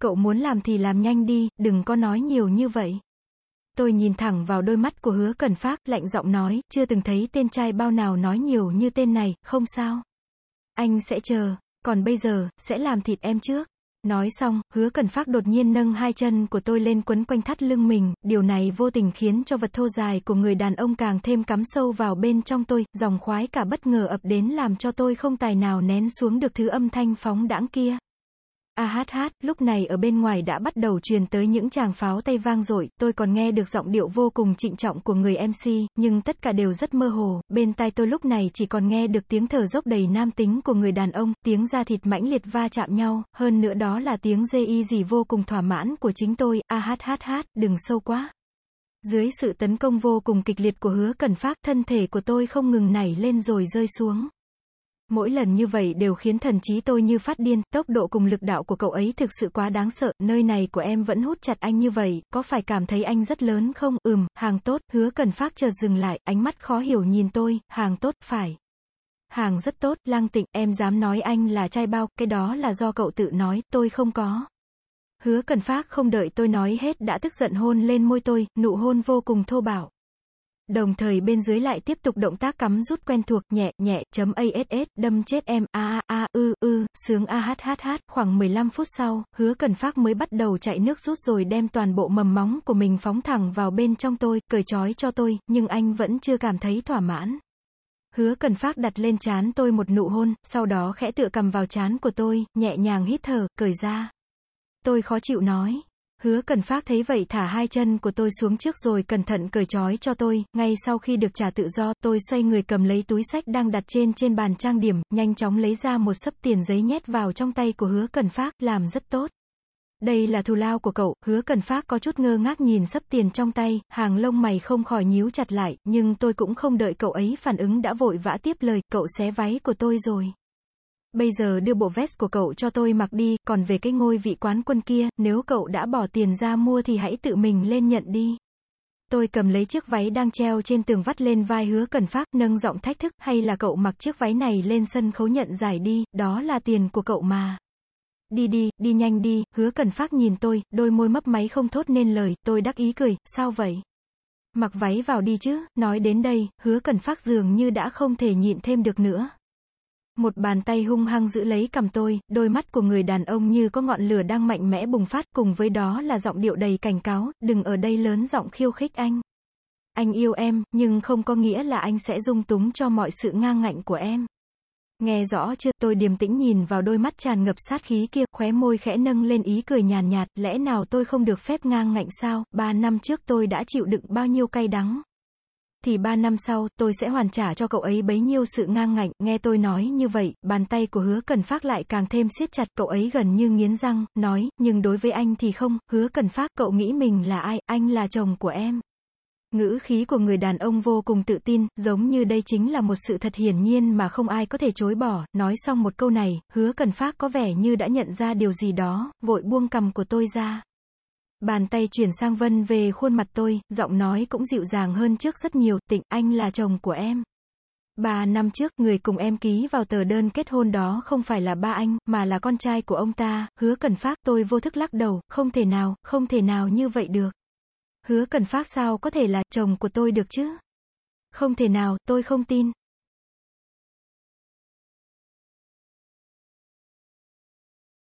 cậu muốn làm thì làm nhanh đi, đừng có nói nhiều như vậy. Tôi nhìn thẳng vào đôi mắt của hứa cần phát, lạnh giọng nói, chưa từng thấy tên trai bao nào nói nhiều như tên này, không sao. Anh sẽ chờ, còn bây giờ, sẽ làm thịt em trước. Nói xong, hứa cần phát đột nhiên nâng hai chân của tôi lên quấn quanh thắt lưng mình, điều này vô tình khiến cho vật thô dài của người đàn ông càng thêm cắm sâu vào bên trong tôi, dòng khoái cả bất ngờ ập đến làm cho tôi không tài nào nén xuống được thứ âm thanh phóng đãng kia. A hát hát, lúc này ở bên ngoài đã bắt đầu truyền tới những tràng pháo tay vang dội, tôi còn nghe được giọng điệu vô cùng trịnh trọng của người MC, nhưng tất cả đều rất mơ hồ, bên tai tôi lúc này chỉ còn nghe được tiếng thở dốc đầy nam tính của người đàn ông, tiếng da thịt mãnh liệt va chạm nhau, hơn nữa đó là tiếng dê y gì vô cùng thỏa mãn của chính tôi, a hát hát hát, đừng sâu quá. Dưới sự tấn công vô cùng kịch liệt của hứa cần phát, thân thể của tôi không ngừng nảy lên rồi rơi xuống. Mỗi lần như vậy đều khiến thần trí tôi như phát điên, tốc độ cùng lực đạo của cậu ấy thực sự quá đáng sợ, nơi này của em vẫn hút chặt anh như vậy, có phải cảm thấy anh rất lớn không? Ừm, hàng tốt, hứa cần phát chợt dừng lại, ánh mắt khó hiểu nhìn tôi, hàng tốt, phải. Hàng rất tốt, lang tịnh, em dám nói anh là trai bao, cái đó là do cậu tự nói, tôi không có. Hứa cần phát không đợi tôi nói hết đã tức giận hôn lên môi tôi, nụ hôn vô cùng thô bạo. Đồng thời bên dưới lại tiếp tục động tác cắm rút quen thuộc, nhẹ, nhẹ, chấm ASS, đâm chết em, a a a, ư, ư, sướng a h h h khoảng 15 phút sau, hứa cần phát mới bắt đầu chạy nước rút rồi đem toàn bộ mầm móng của mình phóng thẳng vào bên trong tôi, cởi trói cho tôi, nhưng anh vẫn chưa cảm thấy thỏa mãn. Hứa cần phát đặt lên chán tôi một nụ hôn, sau đó khẽ tựa cầm vào chán của tôi, nhẹ nhàng hít thở, cởi ra. Tôi khó chịu nói. Hứa cần phát thấy vậy thả hai chân của tôi xuống trước rồi cẩn thận cởi trói cho tôi, ngay sau khi được trả tự do, tôi xoay người cầm lấy túi sách đang đặt trên trên bàn trang điểm, nhanh chóng lấy ra một sấp tiền giấy nhét vào trong tay của hứa cần phát, làm rất tốt. Đây là thù lao của cậu, hứa cần phát có chút ngơ ngác nhìn sấp tiền trong tay, hàng lông mày không khỏi nhíu chặt lại, nhưng tôi cũng không đợi cậu ấy phản ứng đã vội vã tiếp lời, cậu xé váy của tôi rồi bây giờ đưa bộ vest của cậu cho tôi mặc đi, còn về cái ngôi vị quán quân kia, nếu cậu đã bỏ tiền ra mua thì hãy tự mình lên nhận đi. Tôi cầm lấy chiếc váy đang treo trên tường vắt lên vai hứa cần phát, nâng giọng thách thức, hay là cậu mặc chiếc váy này lên sân khấu nhận giải đi, đó là tiền của cậu mà. Đi đi, đi nhanh đi, hứa cần phát nhìn tôi, đôi môi mấp máy không thốt nên lời, tôi đắc ý cười, sao vậy? Mặc váy vào đi chứ, nói đến đây, hứa cần phát dường như đã không thể nhịn thêm được nữa. Một bàn tay hung hăng giữ lấy cầm tôi, đôi mắt của người đàn ông như có ngọn lửa đang mạnh mẽ bùng phát, cùng với đó là giọng điệu đầy cảnh cáo, đừng ở đây lớn giọng khiêu khích anh. Anh yêu em, nhưng không có nghĩa là anh sẽ dung túng cho mọi sự ngang ngạnh của em. Nghe rõ chưa, tôi điềm tĩnh nhìn vào đôi mắt tràn ngập sát khí kia, khóe môi khẽ nâng lên ý cười nhàn nhạt, lẽ nào tôi không được phép ngang ngạnh sao, ba năm trước tôi đã chịu đựng bao nhiêu cay đắng, thì ba năm sau, tôi sẽ hoàn trả cho cậu ấy bấy nhiêu sự ngang ngạnh, nghe tôi nói như vậy, bàn tay của hứa cần phát lại càng thêm siết chặt, cậu ấy gần như nghiến răng, nói, nhưng đối với anh thì không, hứa cần phát, cậu nghĩ mình là ai, anh là chồng của em. Ngữ khí của người đàn ông vô cùng tự tin, giống như đây chính là một sự thật hiển nhiên mà không ai có thể chối bỏ, nói xong một câu này, hứa cần phát có vẻ như đã nhận ra điều gì đó, vội buông cầm của tôi ra. Bàn tay chuyển sang Vân về khuôn mặt tôi, giọng nói cũng dịu dàng hơn trước rất nhiều, tịnh, anh là chồng của em. Ba năm trước, người cùng em ký vào tờ đơn kết hôn đó không phải là ba anh, mà là con trai của ông ta, hứa cần phát, tôi vô thức lắc đầu, không thể nào, không thể nào như vậy được. Hứa cần phát sao có thể là chồng của tôi được chứ? Không thể nào, tôi không tin.